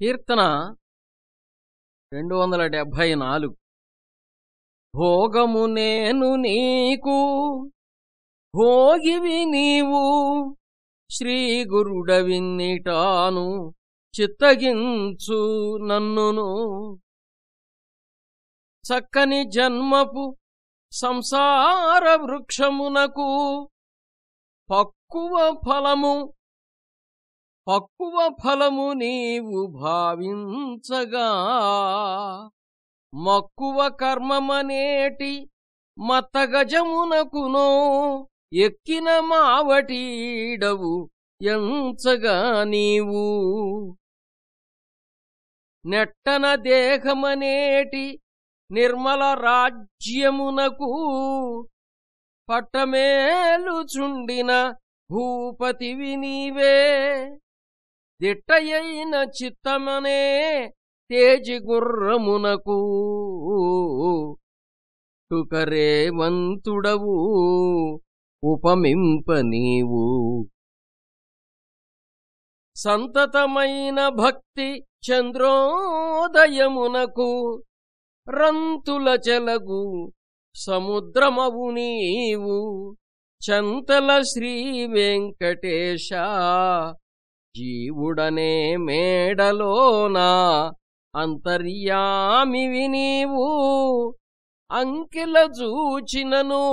కీర్తన రెండు వందల డెబ్భై నాలుగు భోగము నేను నీకు భోగివి నీవు శ్రీ గురుడవిన్నిటాను చిత్తగించు నన్నును. చక్కని జన్మపు సంసార వృక్షమునకు పక్కువ ఫలము పక్కువ ఫలము నీవు భావించగా మక్కువ కర్మమనేటి మతగజమునకునో ఎక్కిన మావటీడవు ఎంచగా నీవు. నెట్టన దేహమనేటి నిర్మల రాజ్యమునకు పట్టమేలుచుండిన భూపతివి నీవే. దిట్టయైన చిత్తమనే తేజిగుర్రమునకు టుకరేవంతుడవు ఉపమింప నీవు. సంతతమైన భక్తి చంద్రోదయమునకు రంతుల చెలగు సముద్రమవు నీవు. చంతల శ్రీ వెంకటేశ జీవుడనే మేడలోనా? అంతర్యామివి నీవు అంకెల చూచినను